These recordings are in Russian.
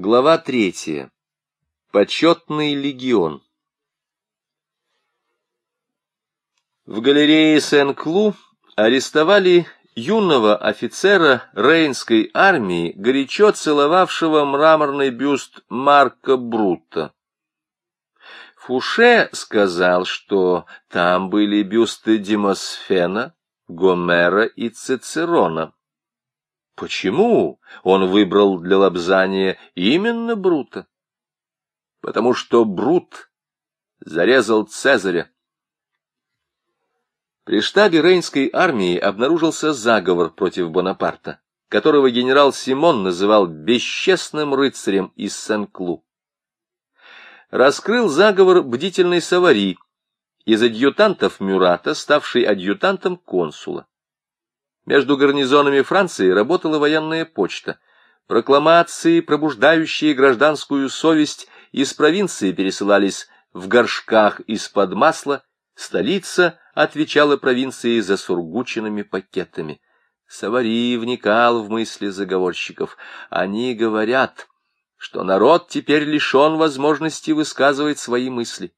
Глава третья. Почетный легион. В галерее Сен-Клу арестовали юного офицера Рейнской армии, горячо целовавшего мраморный бюст Марка Брута. Фуше сказал, что там были бюсты Демосфена, Гомера и Цицерона. Почему он выбрал для лобзания именно Брута? Потому что Брут зарезал Цезаря. При штабе Рейнской армии обнаружился заговор против Бонапарта, которого генерал Симон называл бесчестным рыцарем из Сен-Клу. Раскрыл заговор бдительный Савари, из адъютантов Мюрата, ставший адъютантом консула. Между гарнизонами Франции работала военная почта. Прокламации, пробуждающие гражданскую совесть, из провинции пересылались в горшках из-под масла, столица отвечала провинции за сургученными пакетами. Савари вникал в мысли заговорщиков. Они говорят, что народ теперь лишен возможности высказывать свои мысли.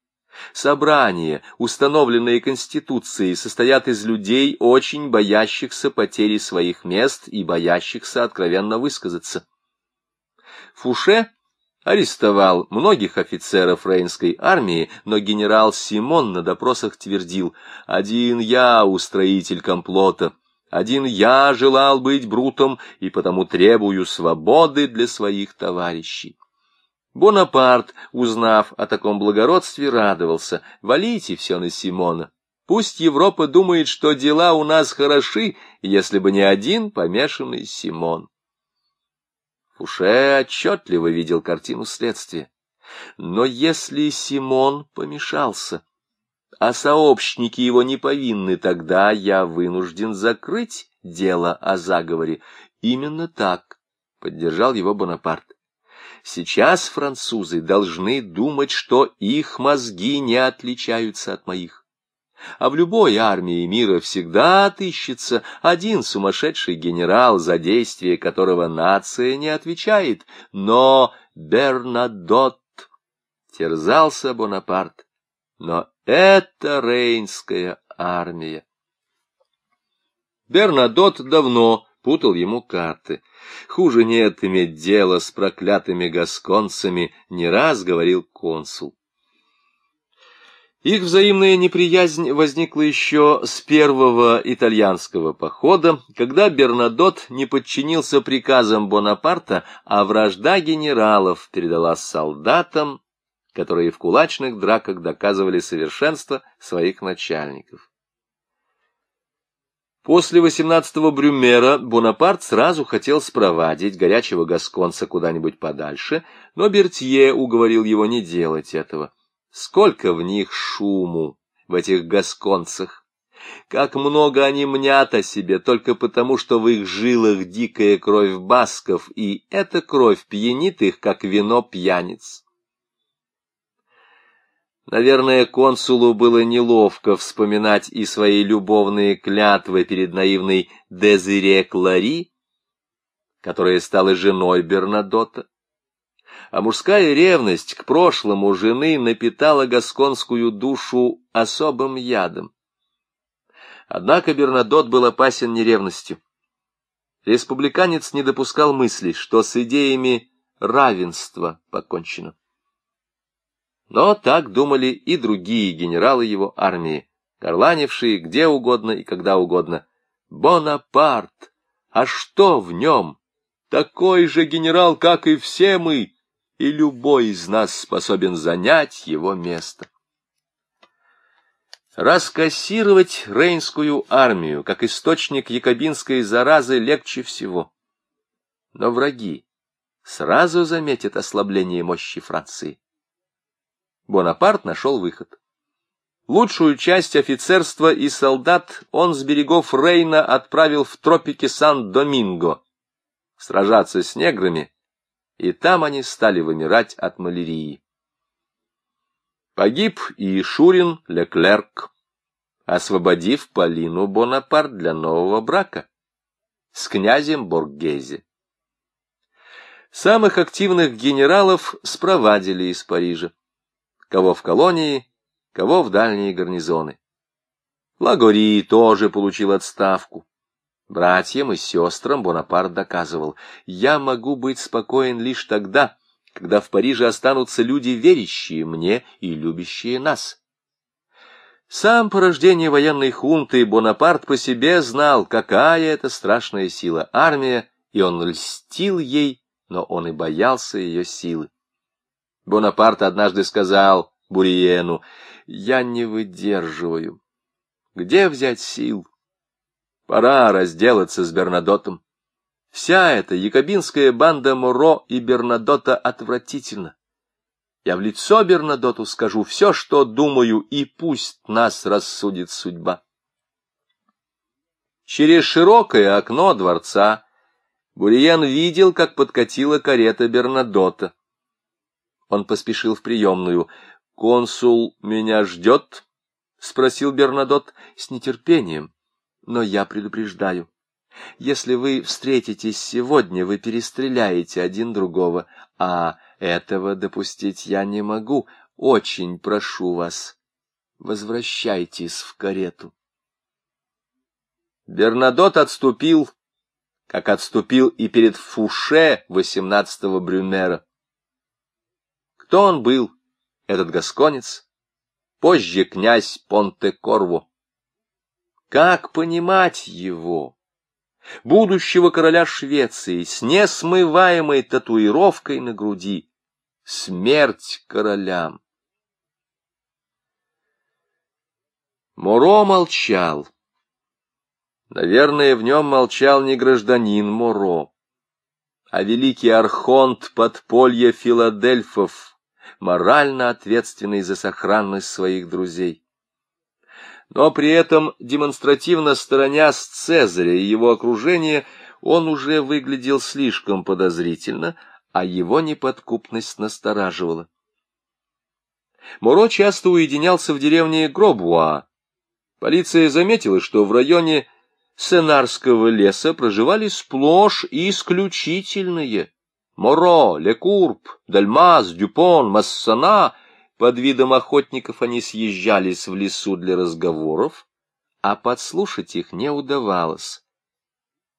Собрания, установленные Конституцией, состоят из людей, очень боящихся потери своих мест и боящихся откровенно высказаться. Фуше арестовал многих офицеров Рейнской армии, но генерал Симон на допросах твердил «Один я устроитель комплота». Один я желал быть брутом и потому требую свободы для своих товарищей. Бонапарт, узнав о таком благородстве, радовался. Валите все на Симона. Пусть Европа думает, что дела у нас хороши, если бы не один помешанный Симон. Фуше отчетливо видел картину следствия. Но если Симон помешался, а сообщники его не повинны, тогда я вынужден закрыть дело о заговоре. Именно так поддержал его Бонапарт. Сейчас французы должны думать, что их мозги не отличаются от моих. А в любой армии мира всегда отыщется один сумасшедший генерал, за действие которого нация не отвечает. Но Бернадот терзался Бонапарт. Но это Рейнская армия. Бернадот давно путал ему карты. Хуже нет иметь дело с проклятыми гасконцами, не раз говорил консул. Их взаимная неприязнь возникла еще с первого итальянского похода, когда Бернадот не подчинился приказам Бонапарта, а вражда генералов передала солдатам, которые в кулачных драках доказывали совершенство своих начальников. После восемнадцатого Брюмера Бонапарт сразу хотел спровадить горячего гасконца куда-нибудь подальше, но Бертье уговорил его не делать этого. Сколько в них шуму, в этих гасконцах! Как много они мнят о себе только потому, что в их жилах дикая кровь басков, и эта кровь пьянит их, как вино пьяниц. Наверное, консулу было неловко вспоминать и свои любовные клятвы перед наивной Дезире Клари, которая стала женой Бернадота. А мужская ревность к прошлому жены напитала гасконскую душу особым ядом. Однако Бернадот был опасен не ревностью. Республиканец не допускал мысли, что с идеями равенства покончено. Но так думали и другие генералы его армии, горланившие где угодно и когда угодно. Бонапарт! А что в нем? Такой же генерал, как и все мы, и любой из нас способен занять его место. Раскассировать Рейнскую армию, как источник якобинской заразы, легче всего. Но враги сразу заметят ослабление мощи Франции. Бонапарт нашел выход. Лучшую часть офицерства и солдат он с берегов Рейна отправил в тропики Сан-Доминго сражаться с неграми, и там они стали вымирать от малярии. Погиб и Шурин Леклерк, освободив Полину Бонапарт для нового брака с князем Боргезе. Самых активных генералов спровадили из Парижа. Кого в колонии, кого в дальние гарнизоны. Лагори тоже получил отставку. Братьям и сестрам Бонапарт доказывал, я могу быть спокоен лишь тогда, когда в Париже останутся люди, верящие мне и любящие нас. Сам по рождению военной хунты Бонапарт по себе знал, какая это страшная сила армия, и он льстил ей, но он и боялся ее силы. Бонапарт однажды сказал Буриену, «Я не выдерживаю. Где взять сил? Пора разделаться с Бернадотом. Вся эта якобинская банда Моро и Бернадота отвратительна. Я в лицо Бернадоту скажу все, что думаю, и пусть нас рассудит судьба. Через широкое окно дворца Буриен видел, как подкатила карета Бернадота. Он поспешил в приемную. «Консул меня ждет?» — спросил Бернадот с нетерпением. «Но я предупреждаю. Если вы встретитесь сегодня, вы перестреляете один другого, а этого допустить я не могу. Очень прошу вас, возвращайтесь в карету». Бернадот отступил, как отступил и перед Фуше восемнадцатого Брюмера. Кто он был, этот гасконец? Позже князь Понте-Корво. Как понимать его? Будущего короля Швеции с несмываемой татуировкой на груди. Смерть королям. Моро молчал. Наверное, в нем молчал не гражданин Моро, а великий архонт подполья Филадельфов, морально ответственный за сохранность своих друзей. Но при этом, демонстративно сторонясь Цезаря и его окружения, он уже выглядел слишком подозрительно, а его неподкупность настораживала. Муро часто уединялся в деревне Гробуа. Полиция заметила, что в районе Сенарского леса проживали сплошь исключительные Моро, Лекурб, Дальмаз, Дюпон, Массана. Под видом охотников они съезжались в лесу для разговоров, а подслушать их не удавалось.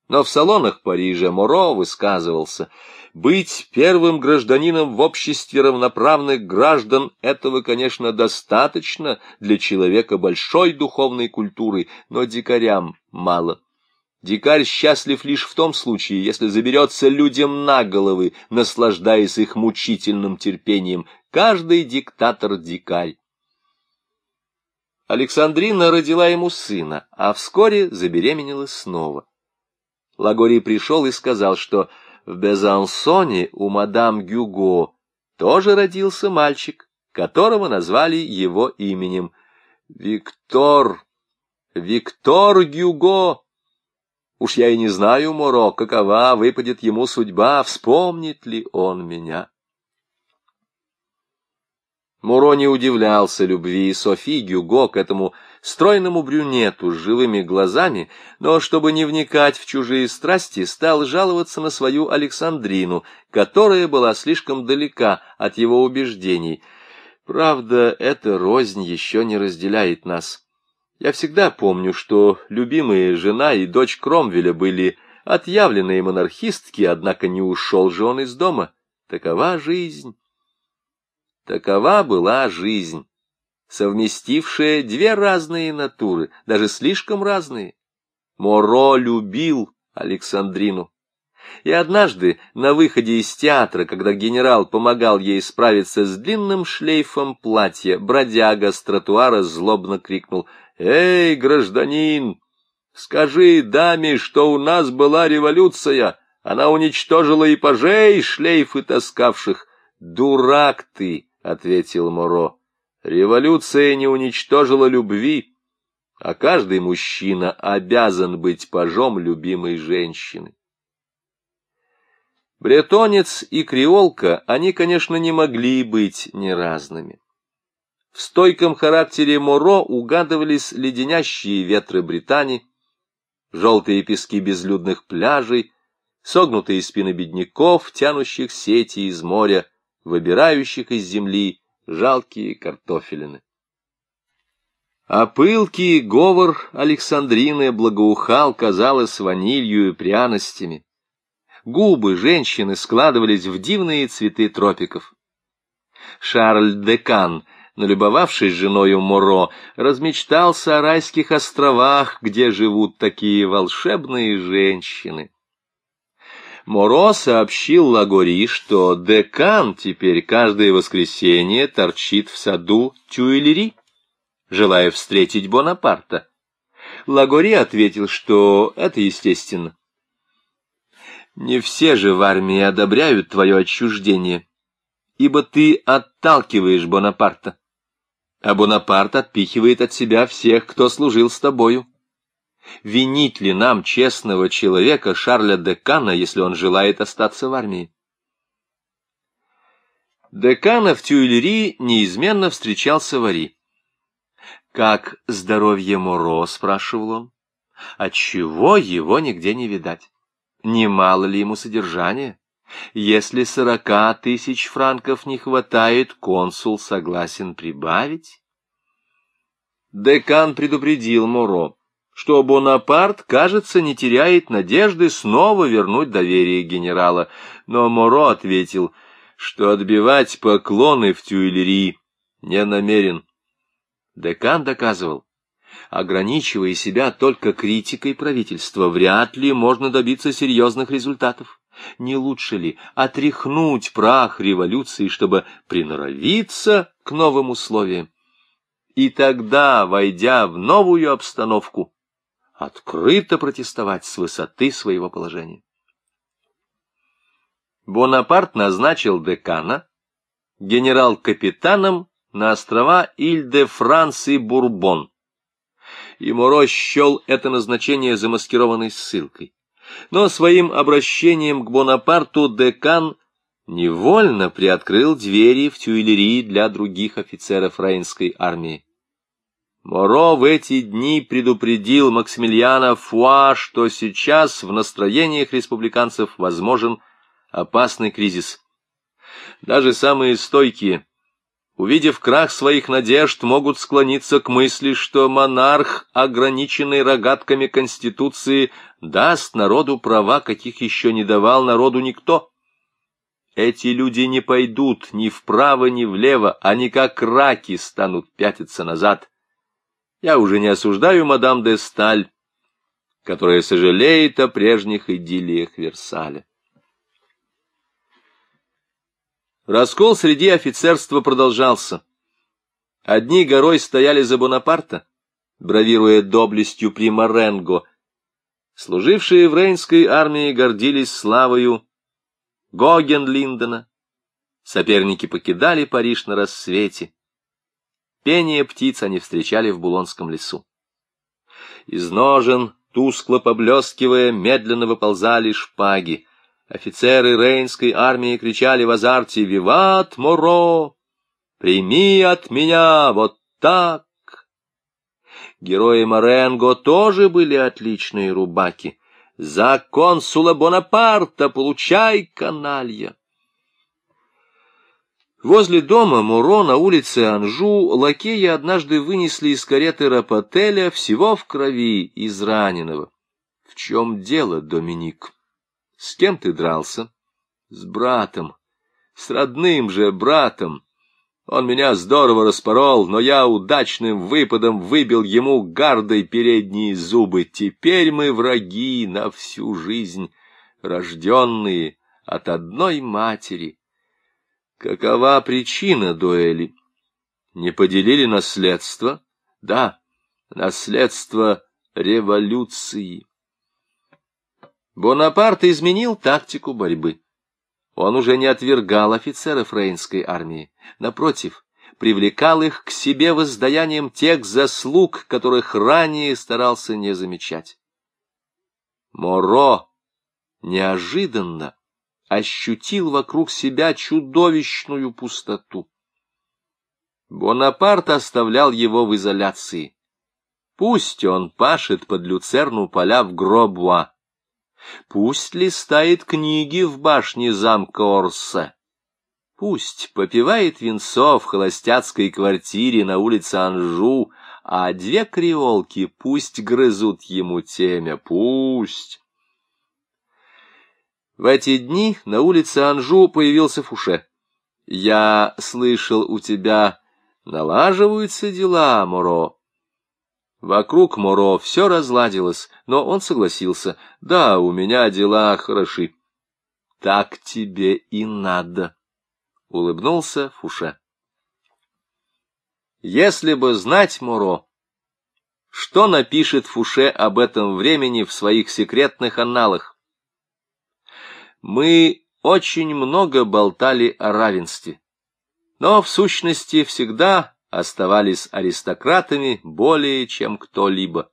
Но в салонах Парижа Моро высказывался, быть первым гражданином в обществе равноправных граждан этого, конечно, достаточно для человека большой духовной культуры, но дикарям мало. Дикарь счастлив лишь в том случае, если заберется людям на головы, наслаждаясь их мучительным терпением. Каждый диктатор — дикарь. Александрина родила ему сына, а вскоре забеременела снова. Лагори пришел и сказал, что в Безансоне у мадам Гюго тоже родился мальчик, которого назвали его именем. Виктор, Виктор Гюго, Уж я и не знаю, Моро, какова выпадет ему судьба, вспомнит ли он меня. Муро не удивлялся любви Софи Гюго к этому стройному брюнету с живыми глазами, но, чтобы не вникать в чужие страсти, стал жаловаться на свою Александрину, которая была слишком далека от его убеждений. Правда, эта рознь еще не разделяет нас. Я всегда помню, что любимые жена и дочь Кромвеля были отъявленные монархистки, однако не ушел же он из дома. Такова жизнь. Такова была жизнь, совместившая две разные натуры, даже слишком разные. Моро любил Александрину. И однажды, на выходе из театра, когда генерал помогал ей справиться с длинным шлейфом платья, бродяга с тротуара злобно крикнул — «Эй, гражданин, скажи даме, что у нас была революция, она уничтожила и пажей, шлейфы таскавших». «Дурак ты!» — ответил Моро. «Революция не уничтожила любви, а каждый мужчина обязан быть пажом любимой женщины». Бретонец и креолка, они, конечно, не могли быть неразными. В стойком характере Моро угадывались леденящие ветры Британии, желтые пески безлюдных пляжей, согнутые спины бедняков, тянущих сети из моря, выбирающих из земли жалкие картофелины. А пылкий говор Александрины благоухал, казалось, ванилью и пряностями. Губы женщины складывались в дивные цветы тропиков. Шарль Декан, налюбовавшись женою Моро, размечтался о райских островах, где живут такие волшебные женщины. Моро сообщил Лагори, что декан теперь каждое воскресенье торчит в саду Тюильри, желая встретить Бонапарта. Лагори ответил, что это естественно. Не все же в армии одобряют твое отчуждение, ибо ты отталкиваешь Бонапарта, а Бонапарт отпихивает от себя всех, кто служил с тобою. Винить ли нам честного человека Шарля Декана, если он желает остаться в армии? Декана в Тюильри неизменно встречался в Ари. «Как здоровье Моро?» — спрашивал он. «Отчего его нигде не видать? Немало ли ему содержания? Если сорока тысяч франков не хватает, консул согласен прибавить?» Декан предупредил Моро что Бонапарт, кажется, не теряет надежды снова вернуть доверие генерала, но Моро ответил, что отбивать поклоны в Тюильри не намерен. Декан доказывал, ограничивая себя только критикой правительства, вряд ли можно добиться серьезных результатов. Не лучше ли отряхнуть прах революции, чтобы приноровиться к новым условиям? И тогда, войдя в новую обстановку, открыто протестовать с высоты своего положения. Бонапарт назначил декана генерал-капитаном на острова Иль-де-Франс и Бурбон. И Моро счел это назначение замаскированной ссылкой. Но своим обращением к Бонапарту декан невольно приоткрыл двери в Тюильри для других офицеров Рейнской армии. Моро в эти дни предупредил Максимилиана Фуа, что сейчас в настроениях республиканцев возможен опасный кризис. Даже самые стойкие, увидев крах своих надежд, могут склониться к мысли, что монарх, ограниченный рогатками Конституции, даст народу права, каких еще не давал народу никто. Эти люди не пойдут ни вправо, ни влево, они как раки станут пятиться назад. Я уже не осуждаю мадам де Сталь, которая сожалеет о прежних идиллиях Версаля. Раскол среди офицерства продолжался. Одни горой стояли за Бонапарта, бравируя доблестью при. Служившие в Рейнской армии гордились славою Гогенлиндена. Соперники покидали Париж на рассвете. Пение птиц они встречали в Булонском лесу. Из ножен, тускло поблескивая, медленно выползали шпаги. Офицеры Рейнской армии кричали в азарте «Виват, Моро! Прими от меня вот так!» Герои Маренго тоже были отличные рубаки. «За консула Бонапарта получай, каналья!» Возле дома Муро на улице Анжу лакеи однажды вынесли из кареты Рапотеля всего в крови израненного. — В чем дело, Доминик? — С кем ты дрался? — С братом. С родным же братом. Он меня здорово распорол, но я удачным выпадом выбил ему гардой передние зубы. Теперь мы враги на всю жизнь, рожденные от одной матери. Какова причина дуэли? Не поделили наследство? Да, наследство революции. Бонапарт изменил тактику борьбы. Он уже не отвергал офицеров Рейнской армии. Напротив, привлекал их к себе воздаянием тех заслуг, которых ранее старался не замечать. Моро неожиданно ощутил вокруг себя чудовищную пустоту. Бонапарт оставлял его в изоляции. Пусть он пашет под люцерну поля в Гробуа. Пусть листает книги в башне замка Орсе. Пусть попивает винцо в холостяцкой квартире на улице Анжу, а две креолки пусть грызут ему темя, пусть. В эти дни на улице Анжу появился Фуше. «Я слышал, у тебя налаживаются дела, Моро». Вокруг Моро все разладилось, но он согласился. «Да, у меня дела хороши». «Так тебе и надо», — улыбнулся Фуше. Если бы знать Моро, что напишет Фуше об этом времени в своих секретных анналах? Мы очень много болтали о равенстве, но в сущности всегда оставались аристократами более чем кто-либо.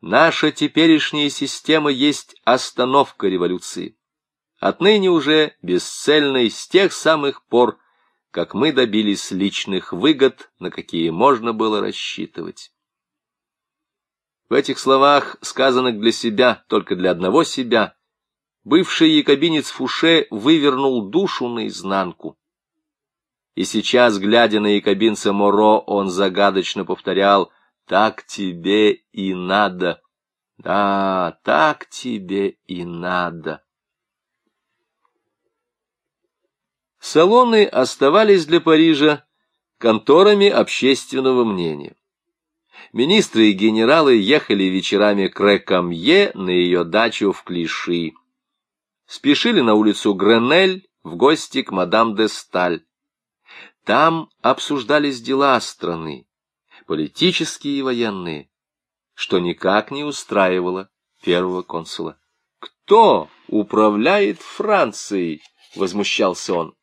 Наша теперешняя система есть остановка революции. Отныне уже бесцельной с тех самых пор, как мы добились личных выгод, на какие можно было рассчитывать. В этих словах, сказанных для себя, только для одного себя, бывший якобинец Фуше вывернул душу наизнанку. И сейчас, глядя на якобинца Моро, он загадочно повторял «Так тебе и надо». Да, так тебе и надо. Салоны оставались для Парижа конторами общественного мнения. Министры и генералы ехали вечерами к Рекамье на ее дачу в Клиши. Спешили на улицу Гренель в гости к мадам де Сталь. Там обсуждались дела страны, политические и военные, что никак не устраивало первого консула. «Кто управляет Францией?» — возмущался он.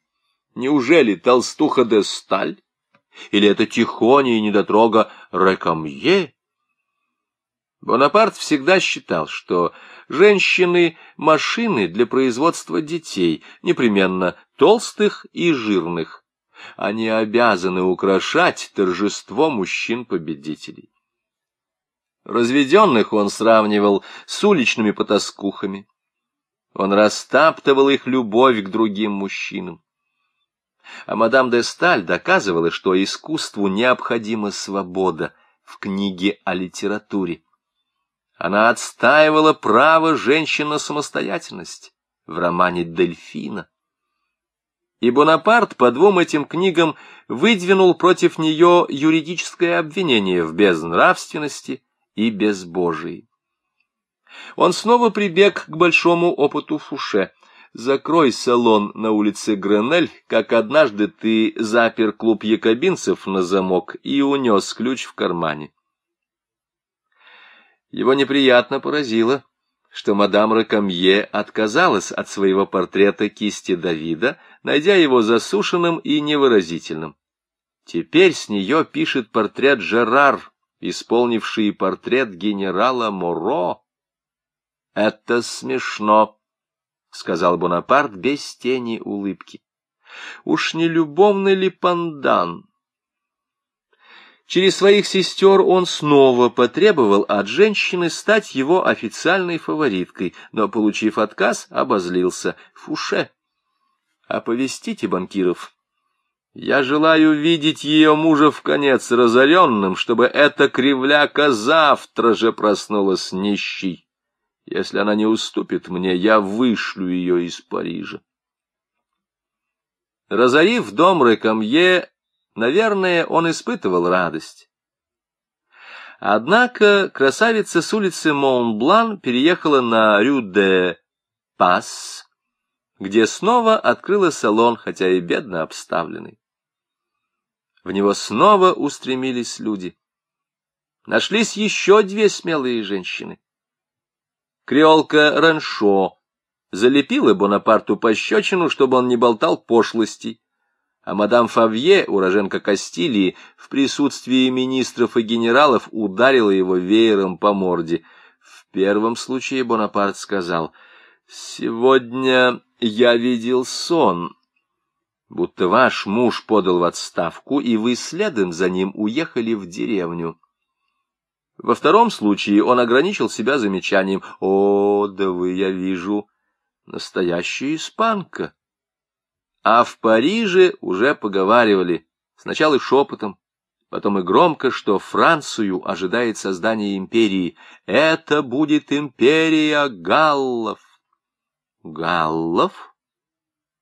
Неужели толстуха де Сталь? Или это тихоня и недотрога Рекамье? Бонапарт всегда считал, что женщины — машины для производства детей, непременно толстых и жирных. Они обязаны украшать торжество мужчин-победителей. Разведенных он сравнивал с уличными потаскухами. Он растаптывал их любовь к другим мужчинам. А мадам де Сталь доказывала, что искусству необходима свобода в книге о литературе. Она отстаивала право женщин на самостоятельность в романе «Дельфина». И Бонапарт по двум этим книгам выдвинул против нее юридическое обвинение в безнравственности и безбожии. Он снова прибег к большому опыту Фуше — Закрой салон на улице Гренель, как однажды ты запер клуб якобинцев на замок и унес ключ в кармане. Его неприятно поразило, что мадам Ракамье отказалась от своего портрета кисти Давида, найдя его засушенным и невыразительным. Теперь с нее пишет портрет Жерар, исполнивший портрет генерала Моро. Это смешно. — сказал Бонапарт без тени улыбки. Уж не любовный ли пандан? Через своих сестер он снова потребовал от женщины стать его официальной фавориткой, но, получив отказ, обозлился. Фуше, оповестите банкиров. Я желаю видеть ее мужа в конец разоренным, чтобы эта кривляка завтра же проснулась нищей. Если она не уступит мне, я вышлю ее из Парижа. Разорив дом Рекамье, наверное, он испытывал радость. Однако красавица с улицы Монблан переехала на Рю-де-Пас, где снова открыла салон, хотя и бедно обставленный. В него снова устремились люди. Нашлись еще две смелые женщины. Креолка Раншо залепила Бонапарту пощечину, чтобы он не болтал пошлостей, а мадам Фавье, уроженка Кастилии, в присутствии министров и генералов ударила его веером по морде. В первом случае Бонапарт сказал, «Сегодня я видел сон, будто ваш муж подал в отставку, и вы следом за ним уехали в деревню». Во втором случае он ограничил себя замечанием «О, да вы, я вижу, настоящая испанка». А в Париже уже поговаривали, сначала шепотом, потом и громко, что Францию ожидает создание империи. Это будет империя галлов. Галлов?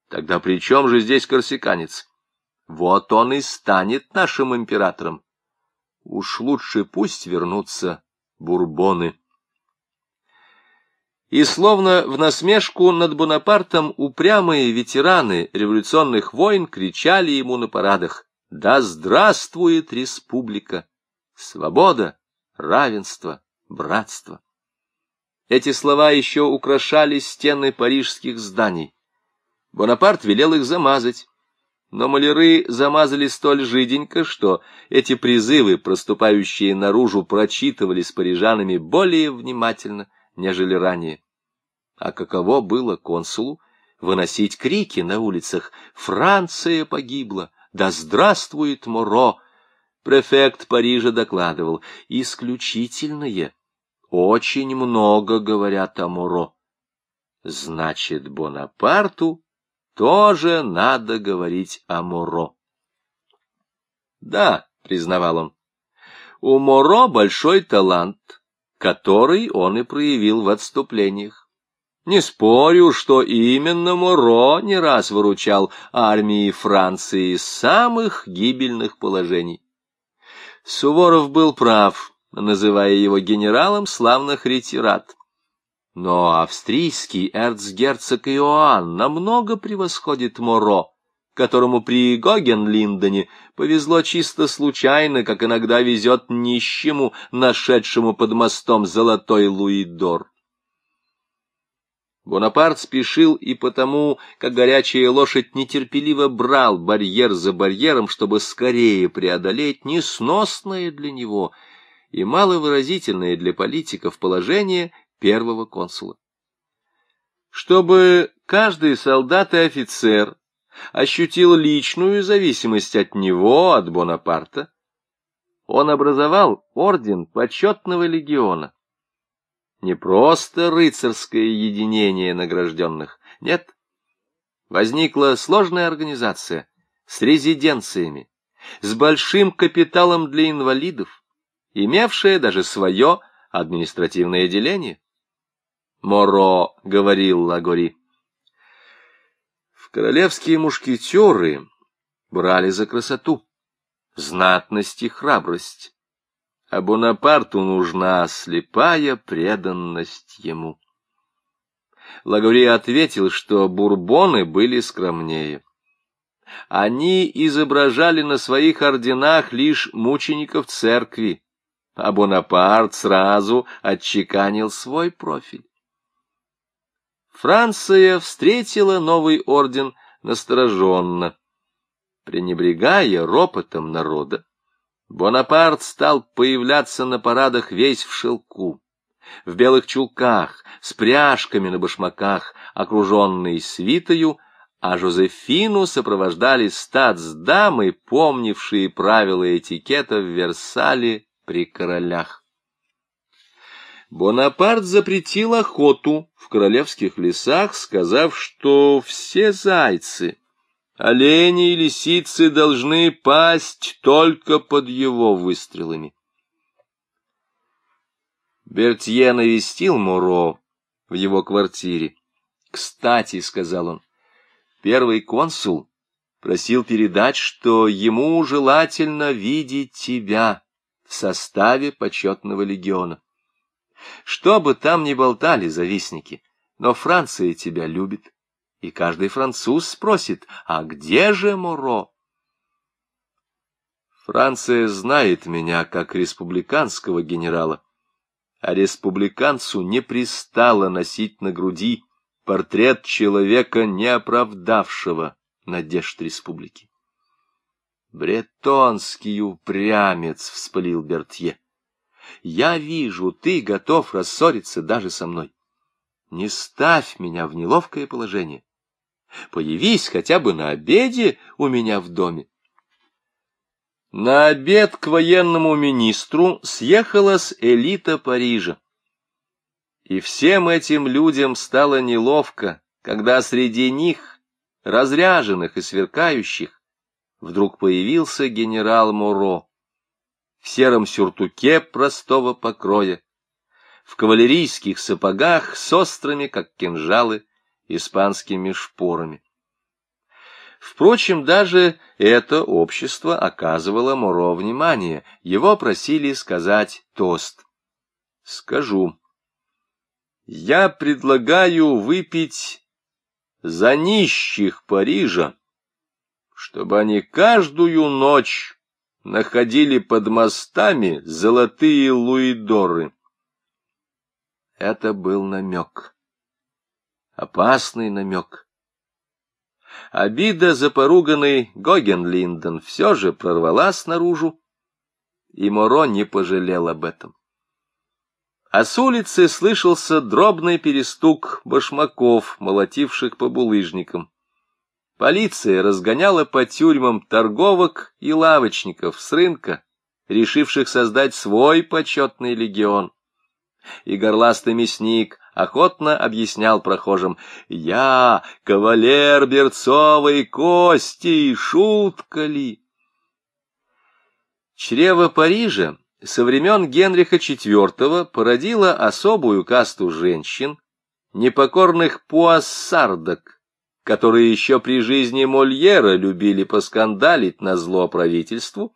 Тогда при чем же здесь корсиканец? Вот он и станет нашим императором. Уж лучше пусть вернутся бурбоны. И словно в насмешку над Бонапартом упрямые ветераны революционных войн кричали ему на парадах «Да здравствует республика! Свобода, равенство, братство!» Эти слова еще украшали стены парижских зданий. Бонапарт велел их замазать, но маляры замазали столь жиденько, что эти призывы, проступающие наружу, прочитывались парижанами более внимательно, нежели ранее. А каково было консулу выносить крики на улицах «Франция погибла! Да здравствует Моро!» Префект Парижа докладывал «Исключительное, очень много говорят о Моро». Значит, Бонапарту тоже надо говорить о Моро. Да, признавал он, у Моро большой талант, который он и проявил в отступлениях. Не спорю, что именно Моро не раз выручал армии Франции из самых гибельных положений. Суворов был прав, называя его генералом славных ретират. Но австрийский эрцгерцог Иоанн намного превосходит Моро, которому при Гогенлиндене повезло чисто случайно, как иногда везет нищему, нашедшему под мостом золотой луидор. Бонапарт спешил и потому, как горячая лошадь нетерпеливо брал барьер за барьером, чтобы скорее преодолеть несносное для него и маловыразительное для политиков положение первого консула. Чтобы каждый солдат и офицер ощутил личную зависимость от него, от Бонапарта, он образовал орден почетного легиона. Не просто рыцарское единение награжденных, нет. Возникла сложная организация с резиденциями, с большим капиталом для инвалидов, имевшая даже свое административное деление. Моро говорил Лагори. В королевские мушкетеры брали за красоту, знатность и храбрость, а Бонапарту нужна слепая преданность ему. Лагори ответил, что бурбоны были скромнее. Они изображали на своих орденах лишь мучеников церкви, а Бонапарт сразу отчеканил свой профиль. Франция встретила новый орден настороженно. Пренебрегая ропотом народа, Бонапарт стал появляться на парадах весь в шелку, в белых чулках, с пряжками на башмаках, окруженный свитою, а Жозефину сопровождали статсдамы, помнившие правила этикета в Версале при королях. Бонапарт запретил охоту в королевских лесах, сказав, что все зайцы, олени и лисицы должны пасть только под его выстрелами. Бертье навестил Муро в его квартире. «Кстати», — сказал он, — «первый консул просил передать, что ему желательно видеть тебя составе почетного легиона». Что бы там ни болтали завистники, но Франция тебя любит, и каждый француз спросит, а где же Моро? Франция знает меня как республиканского генерала, а республиканцу не пристало носить на груди портрет человека, не оправдавшего надежд республики. «Бретонский упрямец!» — вспылил Бертье. Я вижу, ты готов рассориться даже со мной. Не ставь меня в неловкое положение. Появись хотя бы на обеде у меня в доме. На обед к военному министру съехалась элита Парижа. И всем этим людям стало неловко, когда среди них, разряженных и сверкающих, вдруг появился генерал Моро в сером сюртуке простого покроя, в кавалерийских сапогах с острыми, как кинжалы, испанскими шпорами. Впрочем, даже это общество оказывало Моро внимание. Его просили сказать тост. Скажу. Я предлагаю выпить за нищих Парижа, чтобы они каждую ночь находили под мостами золотые луидоры. Это был намек. Опасный намек. Обида за поруганный Гогенлинден все же прорвалась наружу, и Моро не пожалел об этом. А с улицы слышался дробный перестук башмаков, молотивших по булыжникам. Полиция разгоняла по тюрьмам торговок и лавочников с рынка, решивших создать свой почетный легион. И горластый мясник охотно объяснял прохожим «Я, кавалер берцовой кости, шутка ли?» Чрево Парижа со времен Генриха IV породила особую касту женщин, непокорных пуассардок, которые еще при жизни Мольера любили поскандалить на зло правительству,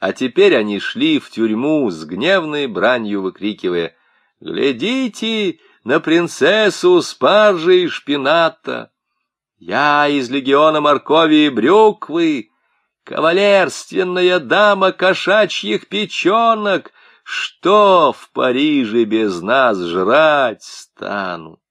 а теперь они шли в тюрьму с гневной бранью выкрикивая «Глядите на принцессу спаржи и шпината! Я из легиона моркови и брюквы!» Кавалерственная дама кошачьих печенок, что в Париже без нас жрать станут?